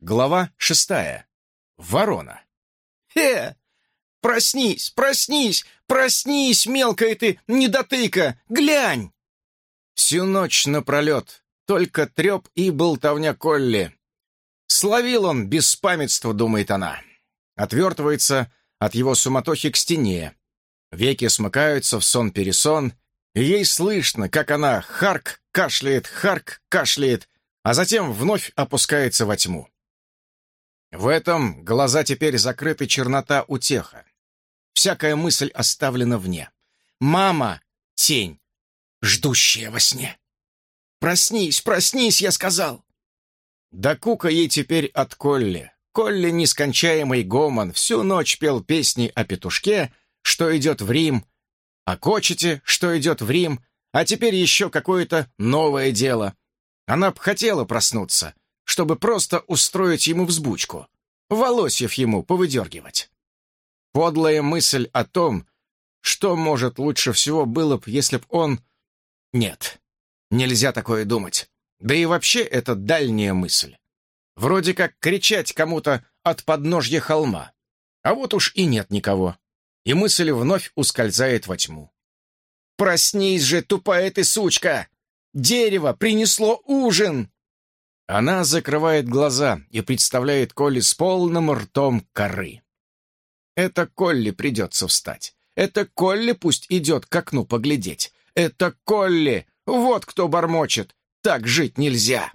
Глава шестая. Ворона. «Э! Проснись, проснись, проснись, мелкая ты недотыка! Глянь!» Всю ночь напролет только треп и болтовня Колли. Словил он беспамятство, думает она. Отвертывается от его суматохи к стене. Веки смыкаются в сон-пересон, и ей слышно, как она харк кашляет, харк кашляет, а затем вновь опускается во тьму. В этом глаза теперь закрыты чернота утеха. Всякая мысль оставлена вне. Мама — тень, ждущая во сне. «Проснись, проснись!» — я сказал. Да кука ей теперь от Колли. Колли, нескончаемый гомон, всю ночь пел песни о петушке, что идет в Рим, о кочете, что идет в Рим, а теперь еще какое-то новое дело. Она б хотела проснуться, чтобы просто устроить ему взбучку, волосьев ему повыдергивать. Подлая мысль о том, что, может, лучше всего было б, если б он... Нет, нельзя такое думать. Да и вообще это дальняя мысль. Вроде как кричать кому-то от подножья холма. А вот уж и нет никого. И мысль вновь ускользает во тьму. «Проснись же, тупая ты сучка! Дерево принесло ужин!» Она закрывает глаза и представляет Колли с полным ртом коры. Это Колли придется встать. Это Колли пусть идет к окну поглядеть. Это Колли! Вот кто бормочет! Так жить нельзя!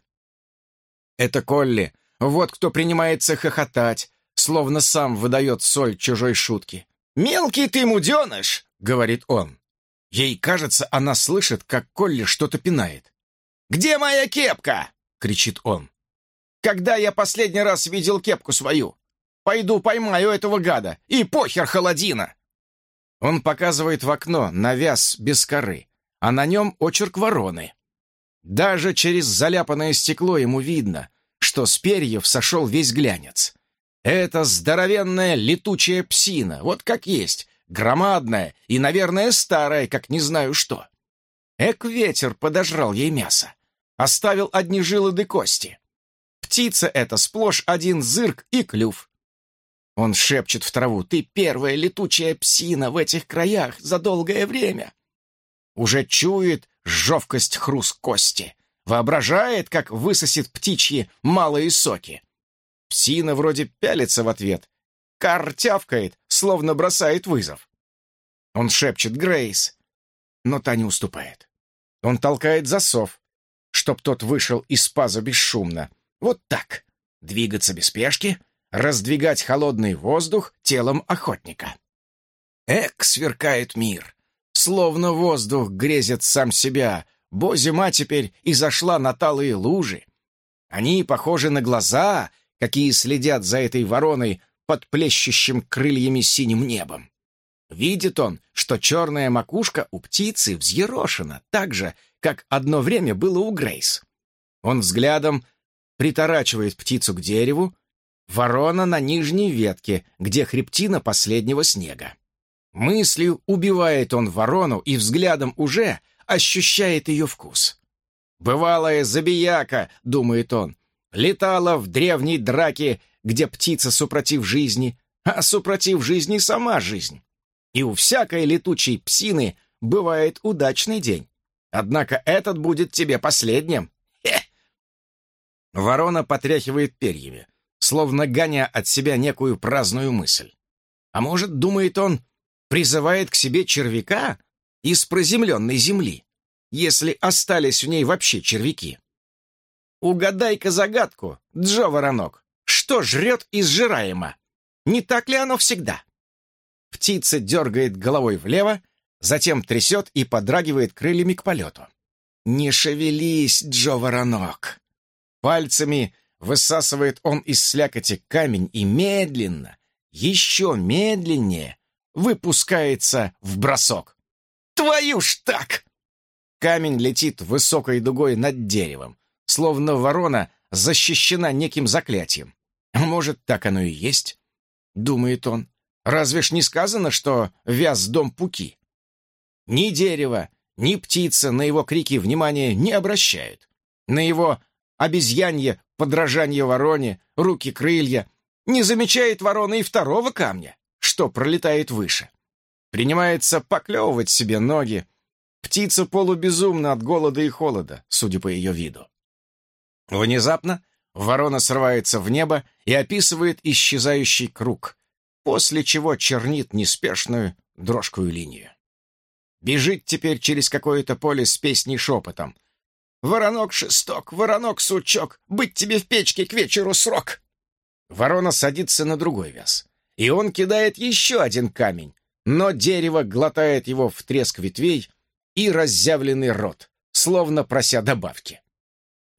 Это Колли! Вот кто принимается хохотать, словно сам выдает соль чужой шутки. «Мелкий ты муденыш!» — говорит он. Ей кажется, она слышит, как Колли что-то пинает. «Где моя кепка?» — кричит он. «Когда я последний раз видел кепку свою? Пойду поймаю этого гада, и похер холодина!» Он показывает в окно навяз без коры, а на нем очерк вороны. Даже через заляпанное стекло ему видно, что с перьев сошел весь глянец. Это здоровенная летучая псина, вот как есть, громадная и, наверное, старая, как не знаю что. Эк-ветер подожрал ей мясо. Оставил одни жилы да кости. Птица эта сплошь один зырк и клюв. Он шепчет в траву, «Ты первая летучая псина в этих краях за долгое время!» Уже чует жевкость хруст кости, воображает, как высосет птичьи малые соки. Псина вроде пялится в ответ, кар тявкает, словно бросает вызов. Он шепчет «Грейс», но та не уступает. Он толкает засов, чтоб тот вышел из паза бесшумно. Вот так. Двигаться без спешки, раздвигать холодный воздух телом охотника. Эк, сверкает мир. Словно воздух грезет сам себя. Бо зима теперь и зашла на талые лужи. Они похожи на глаза, какие следят за этой вороной под плещущим крыльями синим небом. Видит он, что черная макушка у птицы взъерошена так же, как одно время было у Грейс. Он взглядом приторачивает птицу к дереву, ворона на нижней ветке, где хребтина последнего снега. Мыслью убивает он ворону и взглядом уже ощущает ее вкус. «Бывалая забияка», — думает он, — летала в древней драке, где птица супротив жизни, а супротив жизни сама жизнь. И у всякой летучей псины бывает удачный день. Однако этот будет тебе последним. Хе! Ворона потряхивает перьями, словно гоня от себя некую праздную мысль. А может, думает он, призывает к себе червяка из проземленной земли, если остались в ней вообще червяки. Угадай-ка загадку, Джо Воронок, что жрет изжираемо? Не так ли оно всегда? Птица дергает головой влево, затем трясет и подрагивает крыльями к полету. «Не шевелись, Джо Воронок!» Пальцами высасывает он из слякоти камень и медленно, еще медленнее, выпускается в бросок. «Твою ж так!» Камень летит высокой дугой над деревом, словно ворона защищена неким заклятием. Может, так оно и есть? Думает он. Разве ж не сказано, что вяз дом пуки? Ни дерево, ни птица на его крики внимания не обращают. На его обезьянье подражание вороне, руки-крылья, не замечает ворона и второго камня, что пролетает выше. Принимается поклевывать себе ноги. Птица полубезумна от голода и холода, судя по ее виду. Внезапно ворона срывается в небо и описывает исчезающий круг, после чего чернит неспешную дрожкую линию. Бежит теперь через какое-то поле с песней шепотом. «Воронок-шесток, воронок-сучок, быть тебе в печке к вечеру срок!» Ворона садится на другой вяз, и он кидает еще один камень, но дерево глотает его в треск ветвей и разъявленный рот, словно прося добавки.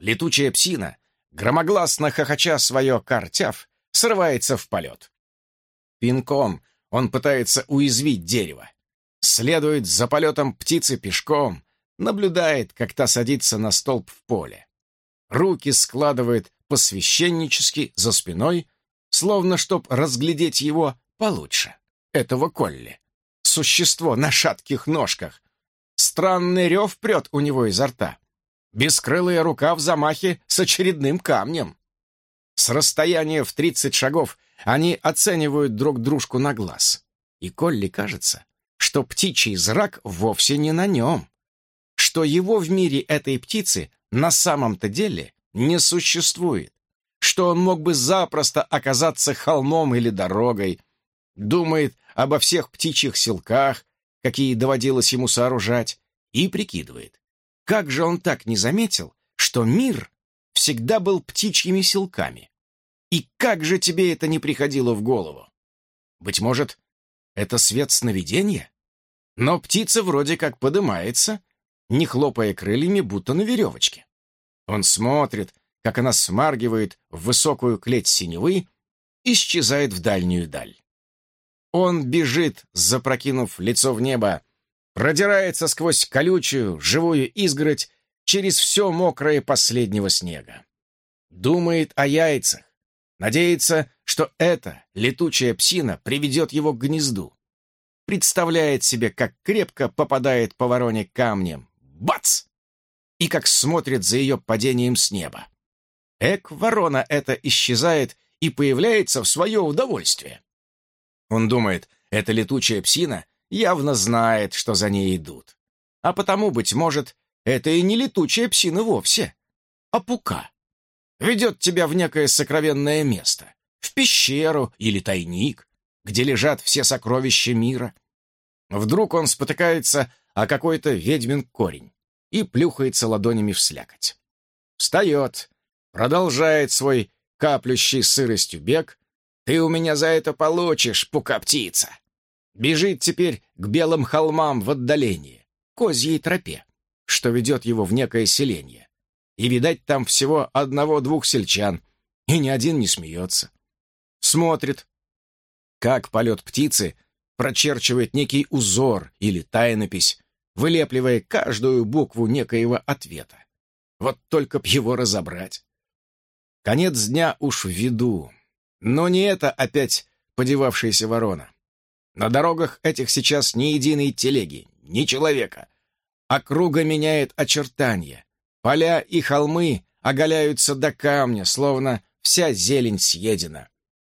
Летучая псина, громогласно хохоча свое картяв, срывается в полет. Пинком он пытается уязвить дерево. Следует за полетом птицы пешком, наблюдает, как та садится на столб в поле. Руки складывает посвященнически за спиной, словно чтоб разглядеть его получше, этого Колли. Существо на шатких ножках. Странный рев прет у него изо рта. Бескрылая рука в замахе с очередным камнем. С расстояния в тридцать шагов они оценивают друг дружку на глаз. И Колли кажется, что птичий зрак вовсе не на нем, что его в мире этой птицы на самом-то деле не существует, что он мог бы запросто оказаться холмом или дорогой, думает обо всех птичьих селках, какие доводилось ему сооружать, и прикидывает, как же он так не заметил, что мир всегда был птичьими селками. И как же тебе это не приходило в голову? Быть может, это свет сновидения? Но птица вроде как подымается, не хлопая крыльями, будто на веревочке. Он смотрит, как она смаргивает в высокую клеть синевы, исчезает в дальнюю даль. Он бежит, запрокинув лицо в небо, продирается сквозь колючую, живую изгородь через все мокрое последнего снега. Думает о яйцах, надеется, что эта летучая псина приведет его к гнезду. Представляет себе, как крепко попадает по вороне камнем. Бац! и как смотрит за ее падением с неба. Эк, ворона эта исчезает и появляется в свое удовольствие. Он думает, эта летучая псина явно знает, что за ней идут. А потому, быть может, это и не летучая псина вовсе, а пука. Ведет тебя в некое сокровенное место, в пещеру или тайник, где лежат все сокровища мира. Вдруг он спотыкается о какой-то ведьмин корень и плюхается ладонями в слякоть. Встает, продолжает свой каплющий сыростью бег. «Ты у меня за это получишь, пука-птица!» Бежит теперь к белым холмам в отдалении, козьей тропе, что ведет его в некое селение. И, видать, там всего одного-двух сельчан, и ни один не смеется. Смотрит, как полет птицы прочерчивает некий узор или тайнопись, вылепливая каждую букву некоего ответа. Вот только б его разобрать. Конец дня уж в виду. Но не это опять подевавшаяся ворона. На дорогах этих сейчас ни единой телеги, ни человека. Округа меняет очертания. Поля и холмы оголяются до камня, словно вся зелень съедена.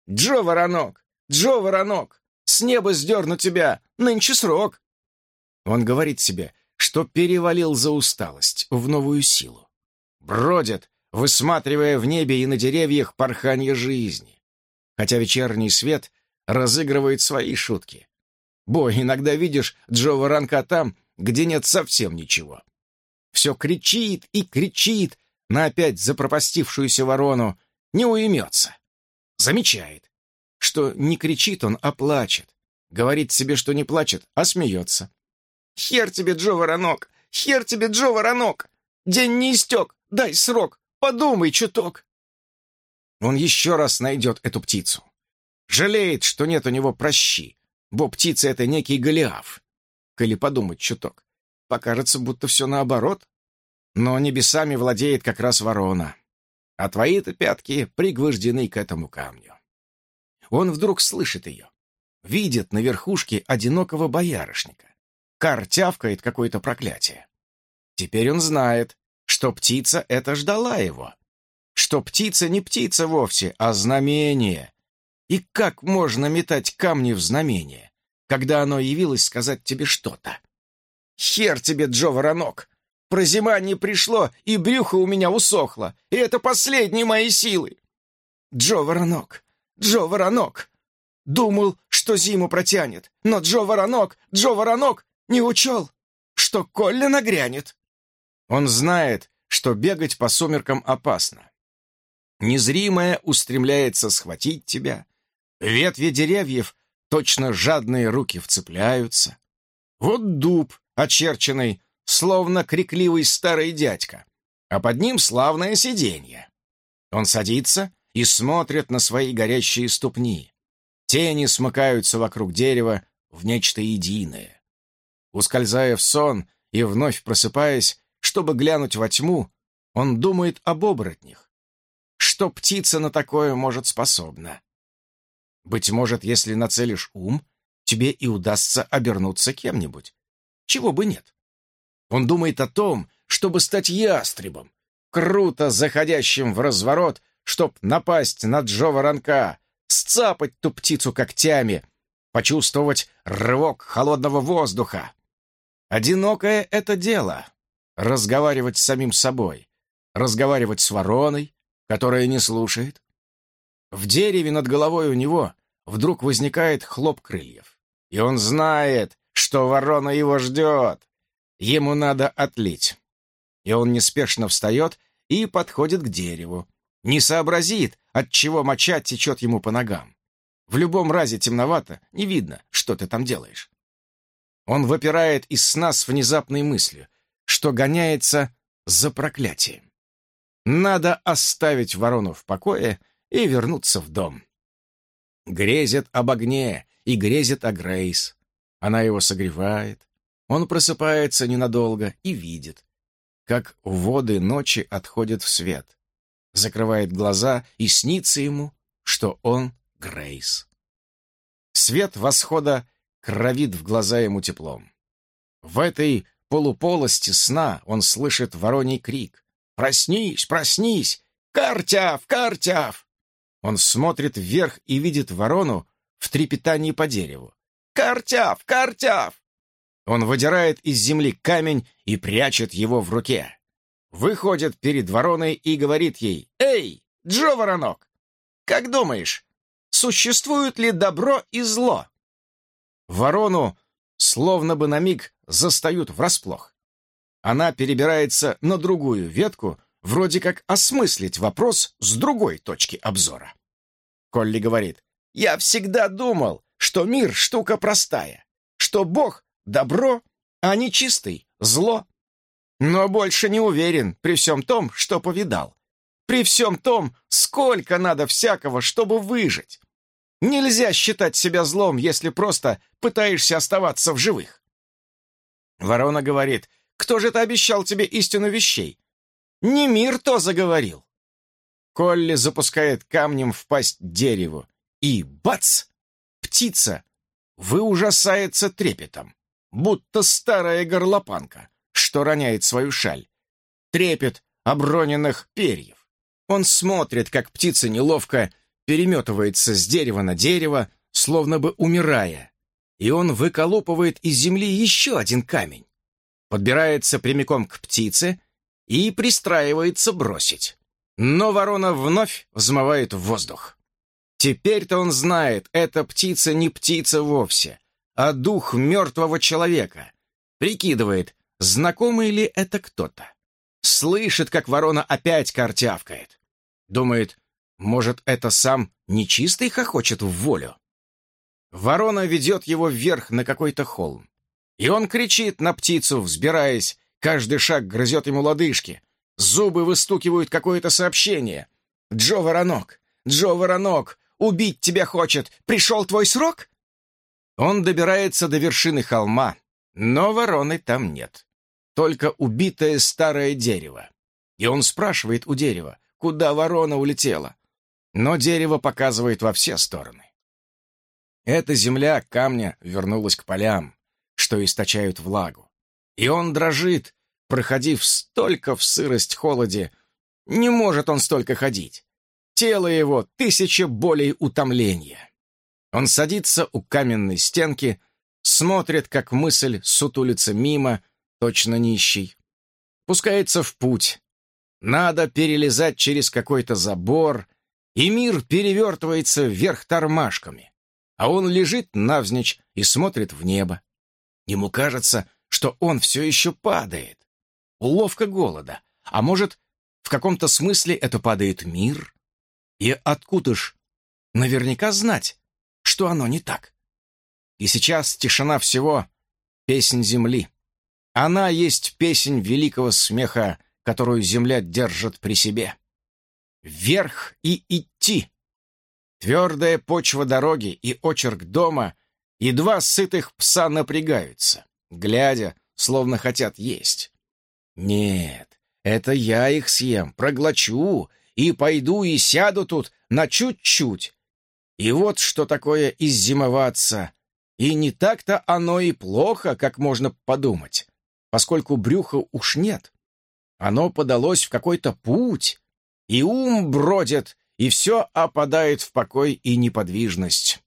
«Джо, воронок! Джо, воронок! С неба сдерну тебя! Нынче срок!» Он говорит себе, что перевалил за усталость в новую силу. Бродит, высматривая в небе и на деревьях порханье жизни. Хотя вечерний свет разыгрывает свои шутки. Бой, иногда видишь Джо Воронка там, где нет совсем ничего. Все кричит и кричит на опять запропастившуюся ворону, не уймется. Замечает, что не кричит он, а плачет. Говорит себе, что не плачет, а смеется. Хер тебе, Джо Воронок! Хер тебе, Джо Воронок! День не истек, дай срок, подумай чуток!» Он еще раз найдет эту птицу. Жалеет, что нет у него прощи, бо птица — это некий Голиаф. Коли подумать чуток, покажется, будто все наоборот. Но небесами владеет как раз ворона, а твои-то пятки пригвождены к этому камню. Он вдруг слышит ее, видит на верхушке одинокого боярышника. Кар тявкает какое-то проклятие. Теперь он знает, что птица эта ждала его, что птица не птица вовсе, а знамение. И как можно метать камни в знамение, когда оно явилось сказать тебе что-то? Хер тебе, Джо Воронок! Про зима не пришло, и брюхо у меня усохло, и это последние мои силы. Джо Воронок, Джо Воронок. Думал, что зиму протянет, но Джо Воронок, Джо Воронок не учел, что Колля нагрянет. Он знает, что бегать по сумеркам опасно. Незримое устремляется схватить тебя. Ветви деревьев, точно жадные руки вцепляются. Вот дуб, очерченный, словно крикливый старый дядька, а под ним славное сиденье. Он садится и смотрит на свои горящие ступни. Тени смыкаются вокруг дерева в нечто единое. Ускользая в сон и вновь просыпаясь, чтобы глянуть во тьму, он думает об оборотнях. Что птица на такое может способна? Быть может, если нацелишь ум, тебе и удастся обернуться кем-нибудь. Чего бы нет. Он думает о том, чтобы стать ястребом, круто заходящим в разворот, чтоб напасть на Джо Воронка, сцапать ту птицу когтями, почувствовать рывок холодного воздуха. Одинокое это дело — разговаривать с самим собой, разговаривать с вороной, которая не слушает. В дереве над головой у него вдруг возникает хлоп крыльев, и он знает, что ворона его ждет. Ему надо отлить. И он неспешно встает и подходит к дереву. Не сообразит, от чего моча течет ему по ногам. В любом разе темновато, не видно, что ты там делаешь. Он выпирает из сна с внезапной мыслью, что гоняется за проклятием. Надо оставить ворону в покое и вернуться в дом. Грезит об огне и грезит о Грейс. Она его согревает, он просыпается ненадолго и видит, как воды ночи отходят в свет, закрывает глаза и снится ему, что он Грейс. Свет восхода кровит в глаза ему теплом. В этой полуполости сна он слышит вороний крик. «Проснись, проснись! Картяв, Картяв!» Он смотрит вверх и видит ворону в трепетании по дереву. «Картяв, Картяв!» Он выдирает из земли камень и прячет его в руке. Выходит перед вороной и говорит ей, «Эй, Джо Воронок, как думаешь, существует ли добро и зло?» Ворону словно бы на миг застают врасплох. Она перебирается на другую ветку, вроде как осмыслить вопрос с другой точки обзора. Колли говорит, «Я всегда думал, что мир — штука простая, что Бог добро, а не чистый зло. Но больше не уверен при всем том, что повидал. При всем том, сколько надо всякого, чтобы выжить. Нельзя считать себя злом, если просто пытаешься оставаться в живых. Ворона говорит, кто же это обещал тебе истину вещей? Не мир то заговорил. Колли запускает камнем в пасть дереву, и бац! Птица выужасается трепетом будто старая горлопанка, что роняет свою шаль. Трепет оброненных перьев. Он смотрит, как птица неловко переметывается с дерева на дерево, словно бы умирая, и он выколупывает из земли еще один камень, подбирается прямиком к птице и пристраивается бросить. Но ворона вновь взмывает в воздух. Теперь-то он знает, эта птица не птица вовсе, а дух мертвого человека. Прикидывает, знакомый ли это кто-то. Слышит, как ворона опять картявкает. Думает, может, это сам нечистый хохочет в волю. Ворона ведет его вверх на какой-то холм. И он кричит на птицу, взбираясь, каждый шаг грызет ему лодыжки. Зубы выстукивают какое-то сообщение. «Джо Воронок! Джо Воронок! Убить тебя хочет! Пришел твой срок?» Он добирается до вершины холма, но вороны там нет. Только убитое старое дерево. И он спрашивает у дерева, куда ворона улетела. Но дерево показывает во все стороны. Эта земля камня вернулась к полям, что источают влагу. И он дрожит, проходив столько в сырость холоде, Не может он столько ходить. Тело его — тысяча болей утомления. Он садится у каменной стенки, смотрит, как мысль сутулится мимо, точно нищий. Пускается в путь. Надо перелезать через какой-то забор, и мир перевертывается вверх тормашками, а он лежит навзничь и смотрит в небо. Ему кажется, что он все еще падает. Уловка голода. А может, в каком-то смысле это падает мир? И откуда ж наверняка знать, что оно не так? И сейчас тишина всего — песнь земли. Она есть песнь великого смеха, которую земля держит при себе. Вверх и идти. Твердая почва дороги и очерк дома и два сытых пса напрягаются, глядя, словно хотят есть. Нет, это я их съем, проглочу и пойду и сяду тут на чуть-чуть. И вот что такое иззимоваться. И не так-то оно и плохо, как можно подумать, поскольку брюха уж нет. Оно подалось в какой-то путь, и ум бродит, и все опадает в покой и неподвижность.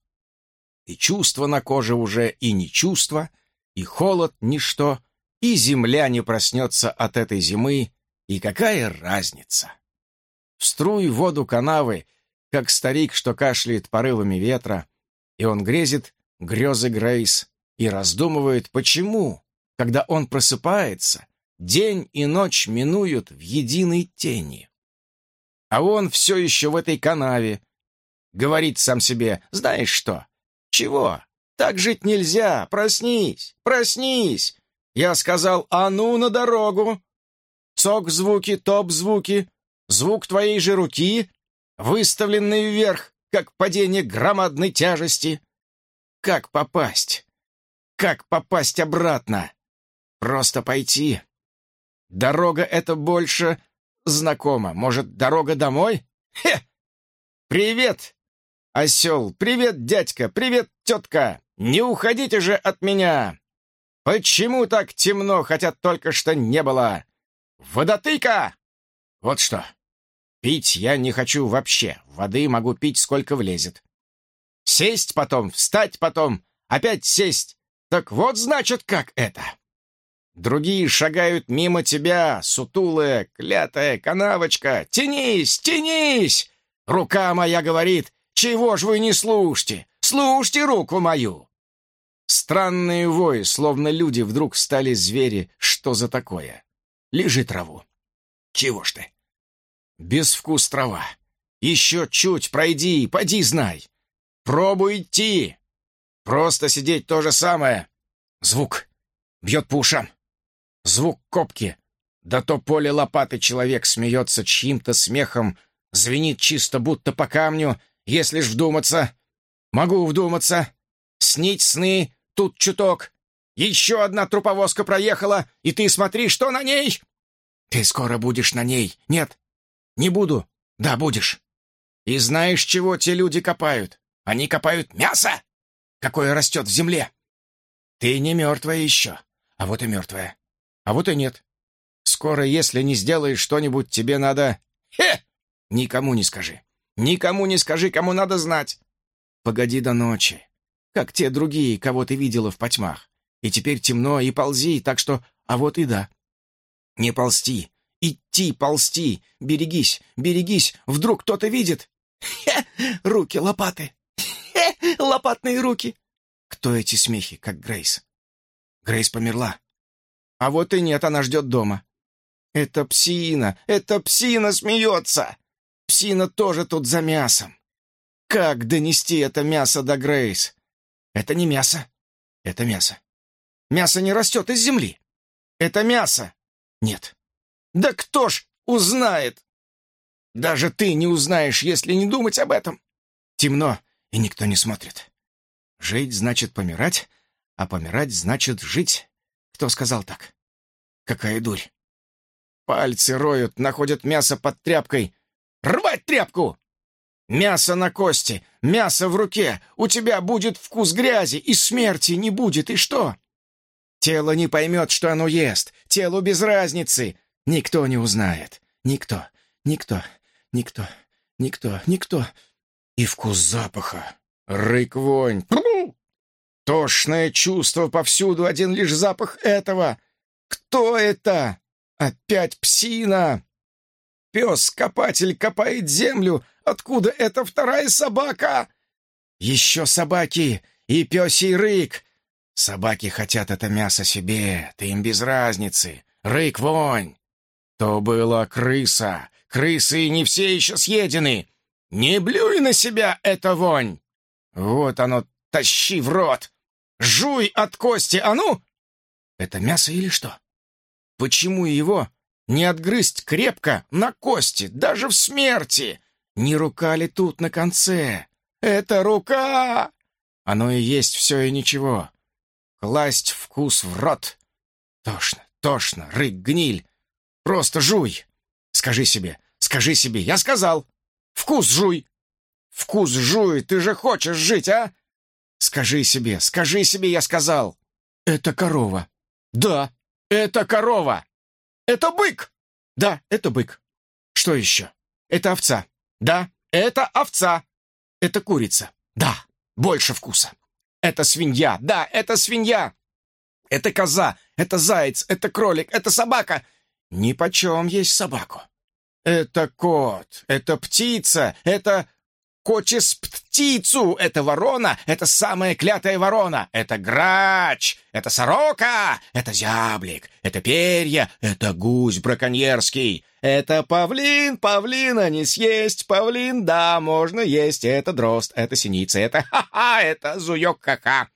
И чувство на коже уже и не чувство, и холод — ничто, и земля не проснется от этой зимы, и какая разница? Струй воду канавы, как старик, что кашляет порывами ветра, и он грезит грезы Грейс и раздумывает, почему, когда он просыпается, день и ночь минуют в единой тени. А он все еще в этой канаве. Говорит сам себе, знаешь что? Чего? Так жить нельзя. Проснись, проснись. Я сказал, а ну на дорогу. Цок-звуки, топ-звуки, звук твоей же руки, выставленный вверх, как падение громадной тяжести. Как попасть? Как попасть обратно? Просто пойти. Дорога эта больше знакома. Может, дорога домой? Хе! Привет, осел! Привет, дядька! Привет, тетка! Не уходите же от меня! Почему так темно, хотя только что не было? Водотыка! Вот что. Пить я не хочу вообще. Воды могу пить, сколько влезет. Сесть потом, встать потом, опять сесть. Так вот, значит, как это. Другие шагают мимо тебя, сутулая, клятая канавочка. Тянись, тянись! Рука моя говорит, чего ж вы не слушайте? Слушайте руку мою! Странные вои, словно люди, вдруг стали звери. Что за такое? Лежи траву. Чего ж ты? Безвкус трава. Еще чуть пройди, поди знай. Пробуй идти. Просто сидеть то же самое. Звук. Бьет по ушам. Звук копки. Да то поле лопаты человек смеется чьим-то смехом, звенит чисто будто по камню, если ж вдуматься. Могу вдуматься. Снить сны, тут чуток. Еще одна труповозка проехала, и ты смотри, что на ней. Ты скоро будешь на ней. Нет, не буду. Да, будешь. И знаешь, чего те люди копают? Они копают мясо, какое растет в земле. Ты не мертвая еще, а вот и мертвая. А вот и нет. Скоро, если не сделаешь что-нибудь, тебе надо... Хе! Никому не скажи. Никому не скажи, кому надо знать. Погоди до ночи, как те другие, кого ты видела в потьмах. И теперь темно, и ползи, так что... А вот и да. Не ползти, идти, ползти. Берегись, берегись, вдруг кто-то видит. Хе! Руки лопаты. Хе! Лопатные руки. Кто эти смехи, как Грейс? Грейс померла. А вот и нет, она ждет дома. Это псина, это псина смеется. Псина тоже тут за мясом. Как донести это мясо до Грейс? Это не мясо, это мясо. Мясо не растет из земли. Это мясо. Нет. Да кто ж узнает? Даже ты не узнаешь, если не думать об этом. Темно, и никто не смотрит. Жить значит помирать, а помирать значит жить. Кто сказал так? Какая дурь. Пальцы роют, находят мясо под тряпкой. Рвать тряпку! Мясо на кости, мясо в руке. У тебя будет вкус грязи, и смерти не будет, и что? Тело не поймет, что оно ест. Телу без разницы. Никто не узнает. Никто. Никто, никто, никто, никто. И вкус запаха. Рык, вонь. Тошное чувство повсюду, один лишь запах этого. Кто это? Опять псина! Пес-копатель копает землю. Откуда эта вторая собака? Еще собаки и песий рык. Собаки хотят это мясо себе, ты им без разницы. Рык, вонь. То была крыса. Крысы не все еще съедены. Не блюй на себя, это вонь. Вот оно, тащи в рот. Жуй от кости, а ну! Это мясо или что? Почему его не отгрызть крепко на кости, даже в смерти? Не рука ли тут на конце? Это рука! Оно и есть все и ничего. Класть вкус в рот. Тошно, тошно, рык, гниль. Просто жуй. Скажи себе, скажи себе, я сказал. Вкус жуй. Вкус жуй, ты же хочешь жить, а? Скажи себе, скажи себе, я сказал. Это корова. Да, это корова! Это бык! Да, это бык. Что еще? Это овца. Да, это овца. Это курица. Да, больше вкуса. Это свинья. Да, это свинья. Это коза. Это заяц. Это кролик. Это собака. Ни почем есть собаку. Это кот. Это птица. Это Кочес птицу! Это ворона! Это самая клятая ворона! Это грач! Это сорока! Это зяблик! Это перья! Это гусь браконьерский! Это павлин! Павлина не съесть! Павлин, да, можно есть! Это дрозд! Это синица! Это ха-ха! Это зуёк ха-ха!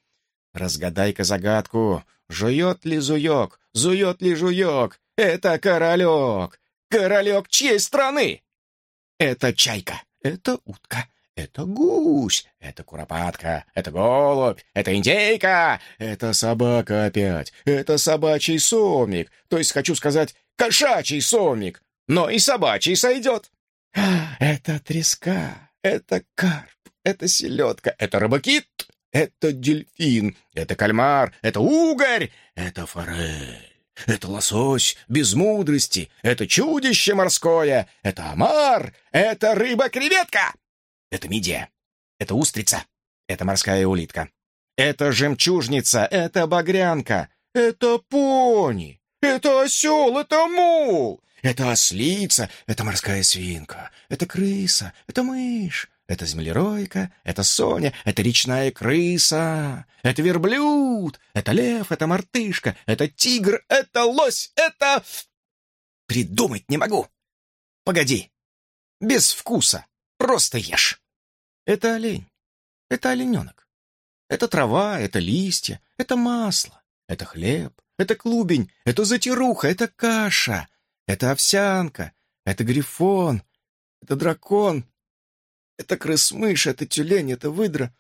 Разгадай-ка загадку! Жует ли зуёк? Зует ли жуёк? Это королек! Королек чьей страны? Это чайка! Это утка! Это гусь, это куропатка, это голубь, это индейка, это собака опять, это собачий сомик, то есть, хочу сказать, кошачий сомик, но и собачий сойдет. Это треска, это карп, это селедка, это рыбакит, это дельфин, это кальмар, это угорь, это форель. Это лосось без мудрости, это чудище морское, это омар, это рыба-креветка. Это мидия. Это устрица. Это морская улитка. Это жемчужница. Это багрянка. Это пони. Это осел. Это мул. Это ослица. Это морская свинка. Это крыса. Это мышь. Это землеройка, это Соня, это речная крыса, это верблюд, это лев, это мартышка, это тигр, это лось, это... Придумать не могу. Погоди. Без вкуса. Просто ешь. Это олень. Это олененок. Это трава, это листья, это масло, это хлеб, это клубень, это затируха, это каша, это овсянка, это грифон, это дракон, это крыс-мышь, это тюлень, это выдра,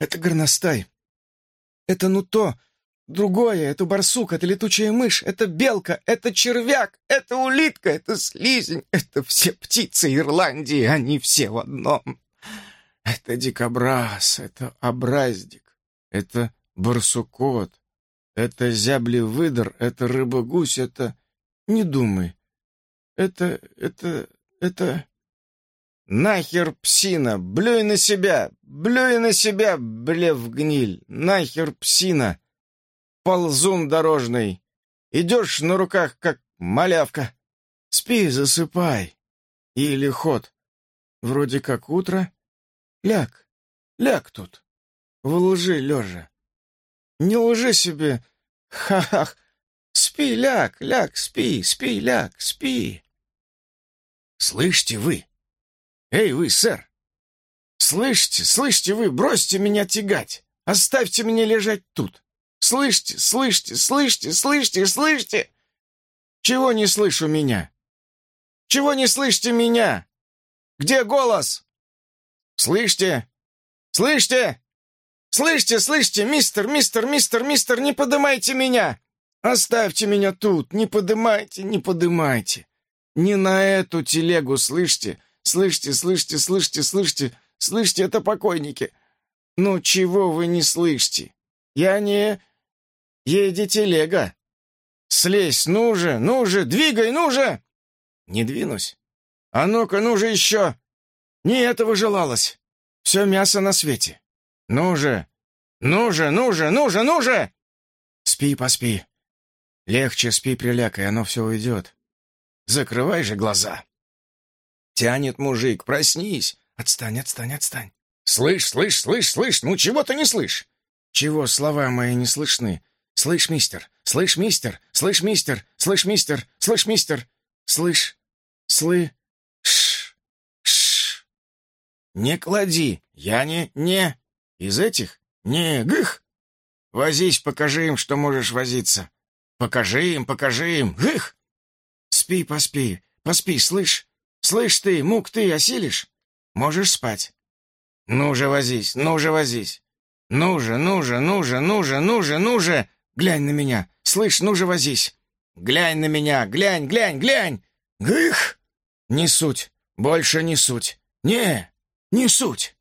это горностай. Это ну то, другое, это барсук, это летучая мышь, это белка, это червяк, это улитка, это слизень, это все птицы Ирландии, они все в одном. Это дикобраз, это образдик, это барсукот, это зябли-выдор, это рыба-гусь, это... Не думай. Это... это... это... Нахер псина, блюй на себя, блюй на себя, блев гниль, нахер псина. Ползун дорожный, идешь на руках, как малявка. Спи, засыпай. Или ход. Вроде как утро, Ляг, ляг тут, в лжи лежа. Не лжи себе, ха-ха, спи, ляг, ляг, спи, спи, ляг, спи. Слышите вы? Эй, вы, сэр! Слышите, слышите вы, бросьте меня тягать! Оставьте меня лежать тут! Слышите, слышите, слышите, слышите, слышите! Чего не слышу меня? Чего не слышите меня? Где голос? «Слышите? Слышите? Слышите, слышите, мистер, мистер, мистер, мистер, не подымайте меня! Оставьте меня тут, не подымайте, не подымайте! Не на эту телегу, слышите? Слышите, слышите, слышите, слышите, слышите, это покойники! Ну, чего вы не слышите? Я не... Едете телега! Слезь, ну же, ну же, двигай, ну же!» «Не двинусь. А ну-ка, ну же еще! Не этого желалось! Все мясо на свете! Ну же! Ну же, ну же, ну же, ну же!» «Спи, поспи. Легче спи, прилякай, оно все уйдет. Закрывай же глаза!» Тянет мужик, проснись! Отстань, отстань, отстань! Слышь, слышь, слышь, слышь, ну чего ты не слышь? Чего слова мои не слышны? Слышь, мистер, слышь, мистер, слышь, мистер, слышь, мистер, слышь, мистер, слышь, слы, Не клади, я не, не, из этих, не, гых. Возись, покажи им, что можешь возиться. Покажи им, покажи им, гых. Спи, поспи, поспи, слышь, слышь ты, мук ты, осилишь? Можешь спать. Ну же возись, ну же возись. Ну же, ну же, ну же, ну же, ну же, ну же. Глянь на меня! Слышь, ну же возись! Глянь на меня! Глянь, глянь, глянь! Гых! Не суть! Больше не суть! Не, не суть!